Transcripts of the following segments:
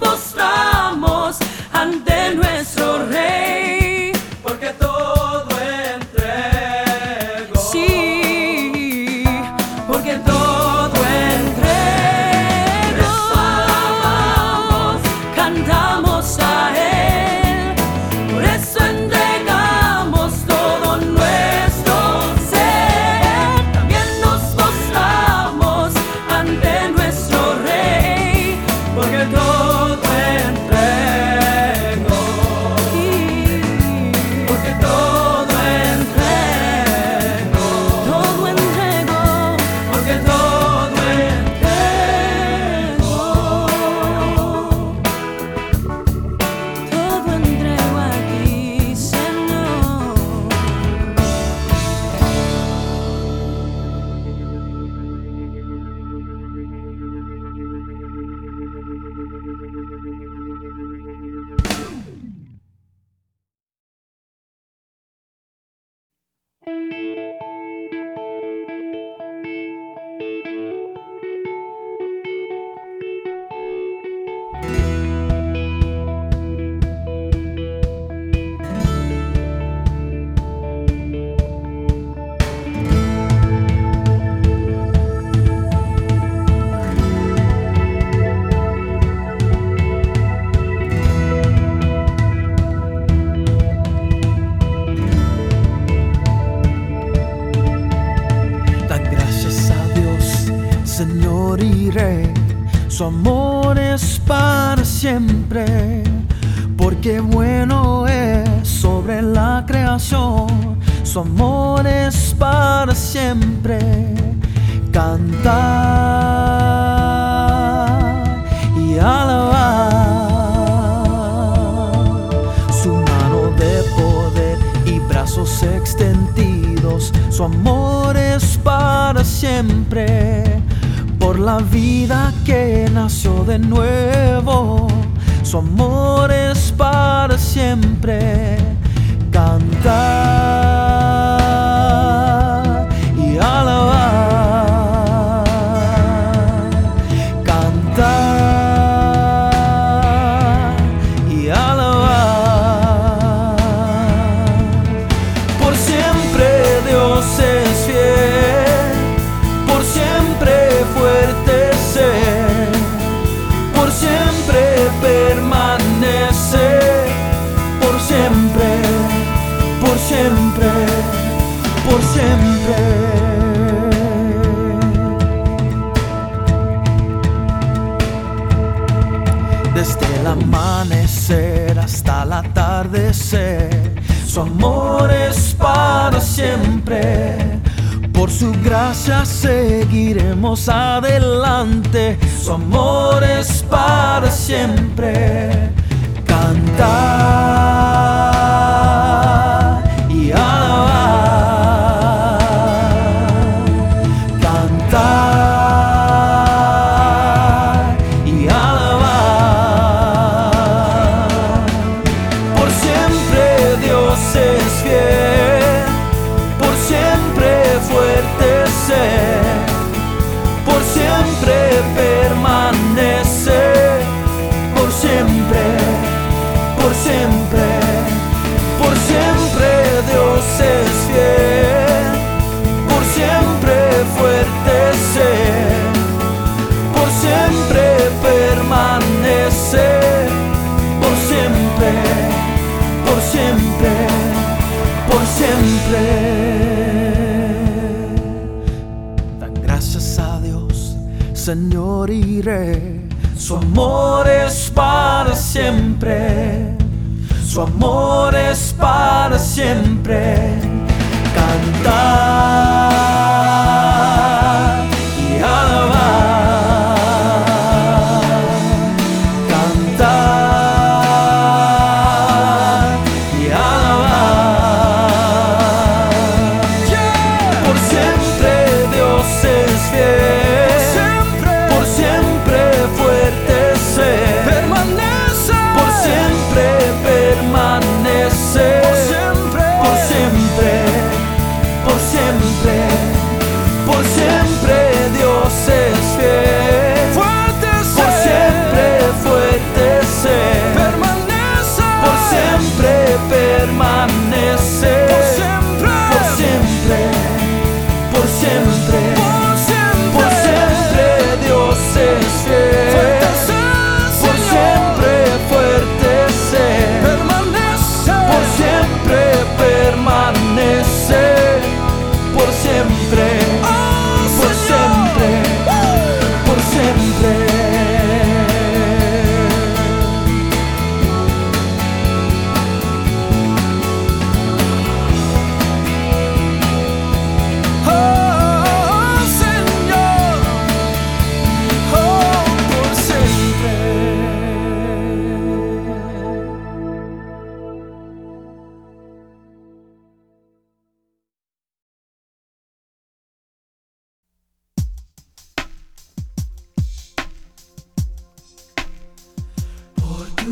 postramos ante nuestro Rey. Porque moriré, su amor es para siempre, porque bueno es sobre la creación, su amor es para siempre. Cantar y alabar. Su mano de poder y brazos extendidos, su amor es para siempre la vida que nació de nuevo. Su amor es para siempre. Cantar. adelante. Su amor amor es para siempre. Su amor es para siempre. Cantar.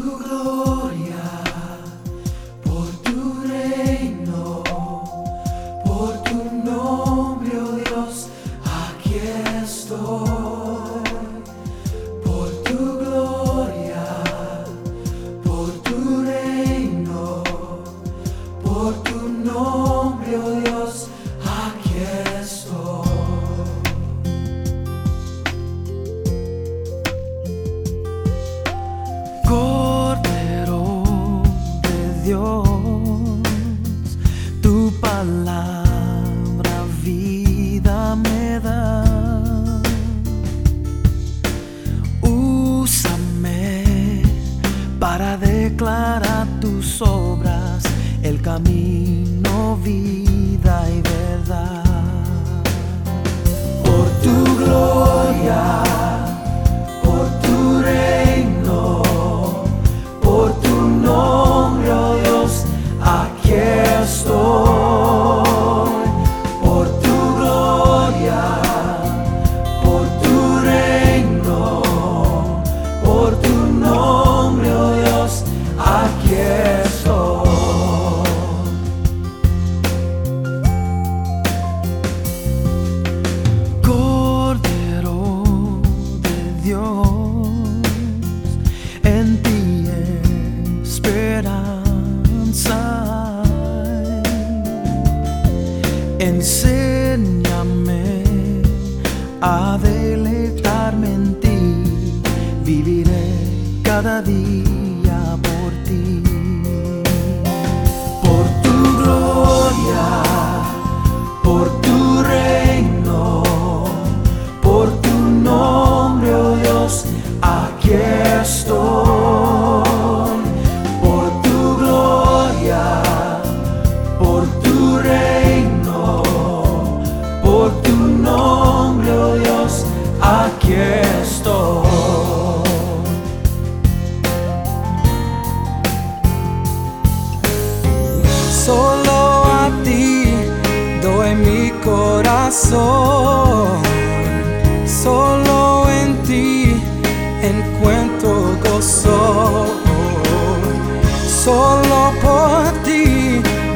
to glory. El camino, vida y verdad. Por tu gloria, a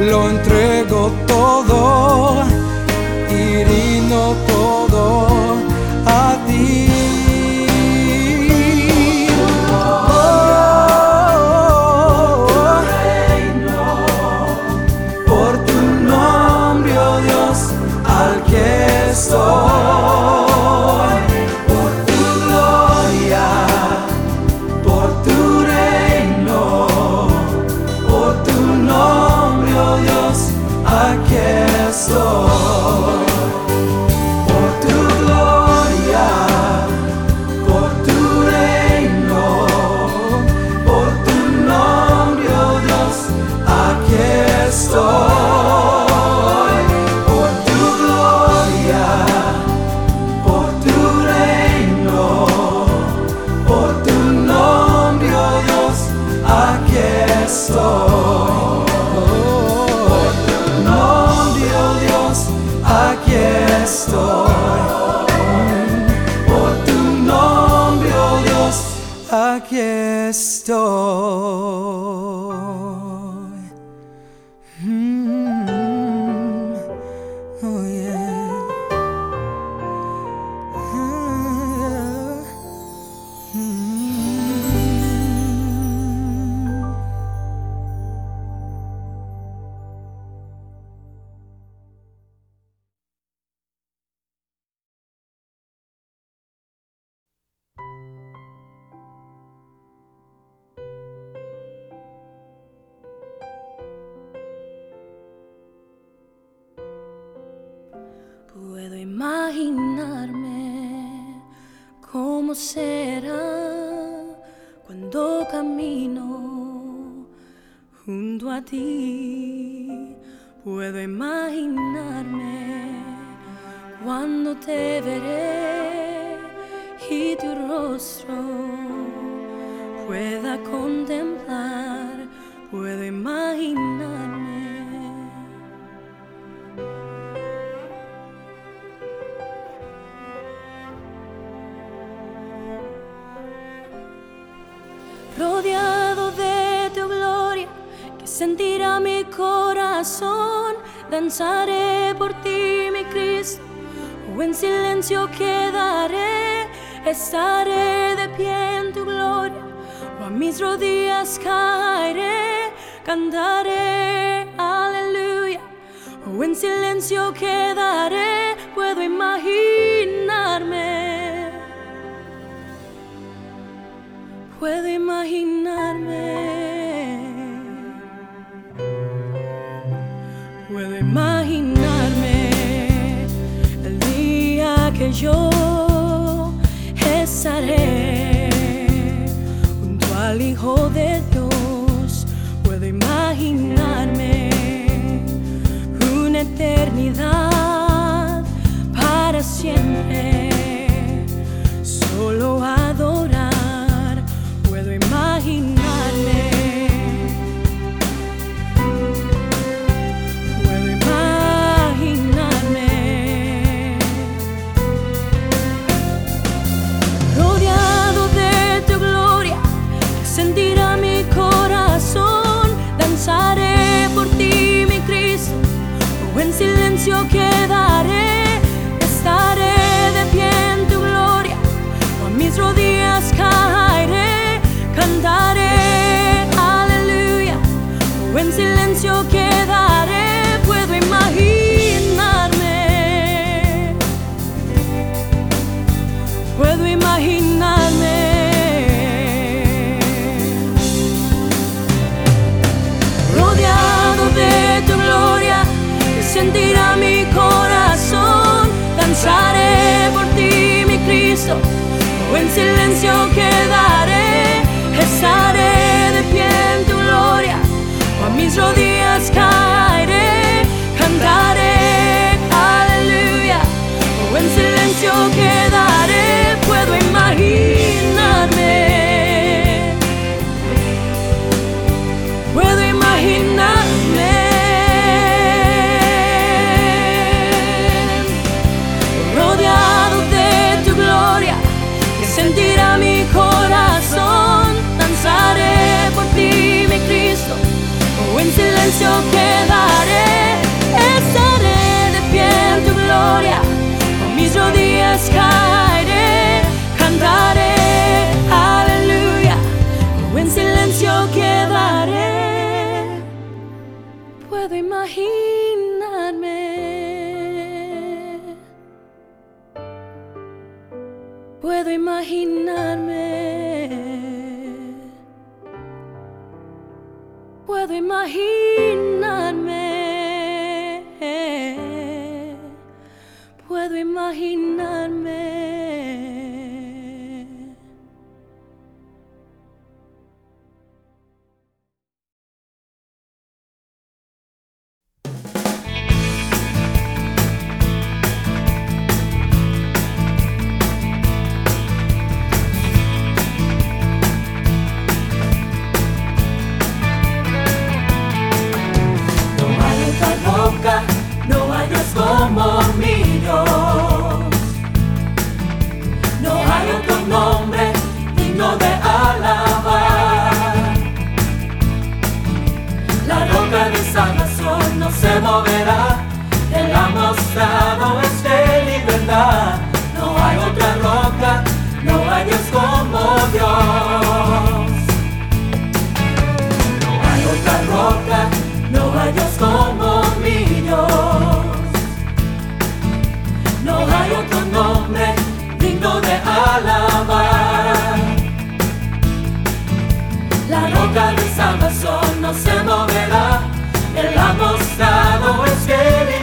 lo entrego Puedo imaginarme cómo será cuando camino junto a ti. Puedo imaginarme cuando te veré y tu rostro pueda contemplar. Puedo imaginarme. rodeado de tu gloria, que sentirá mi corazón. Danzaré por ti, mi Cristo, o en silencio quedaré. Estaré de pie en tu gloria, o a mis rodillas caeré. Cantaré, aleluya, o en silencio quedaré. Puedo imaginarme. puedo imaginarme. Puedo imaginarme el día que yo estaré junto al Hijo de Dios o en silencio quedaré, estaré de pie en tu gloria, o a mis rodillas. boca Luis Amazon no se moverá, el apostado es que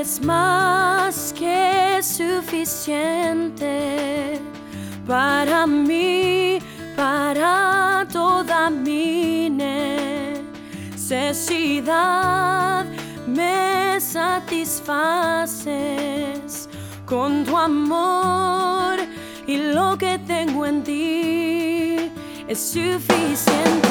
eres más que suficiente para mí, para toda mi necesidad. Me satisfaces con tu amor y lo que tengo en ti es suficiente.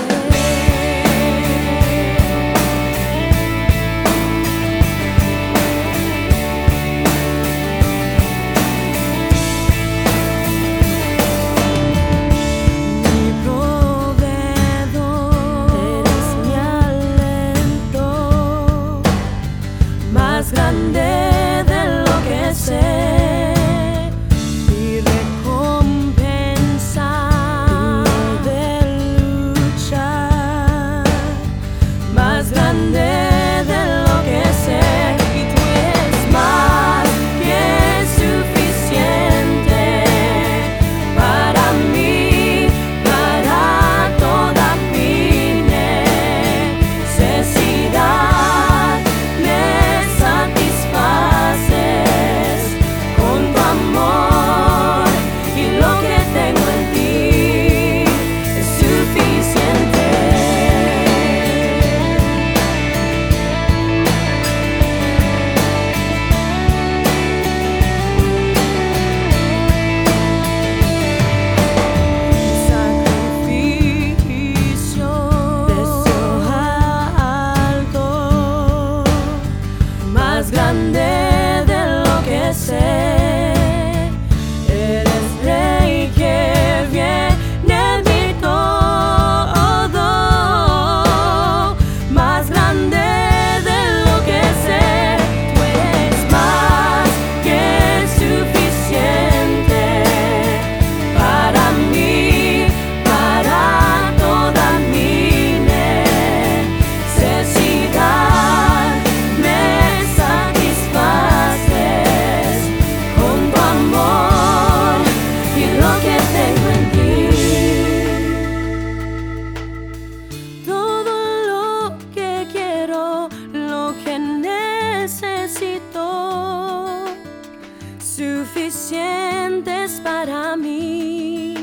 suficientes para mí.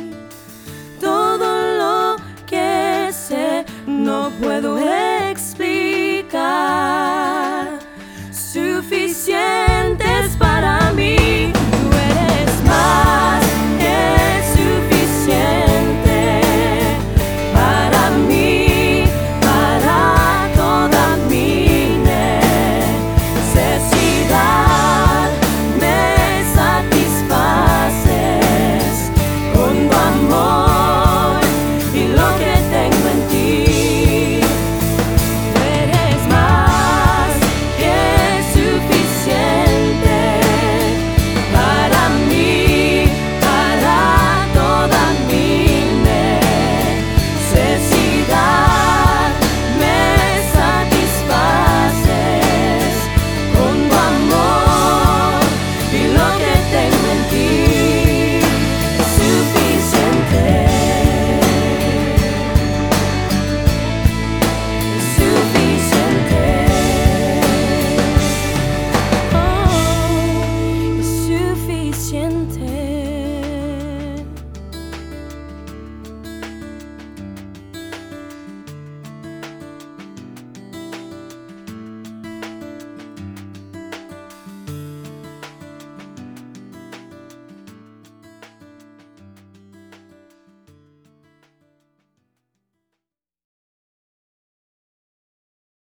Todo lo que sé, no puedo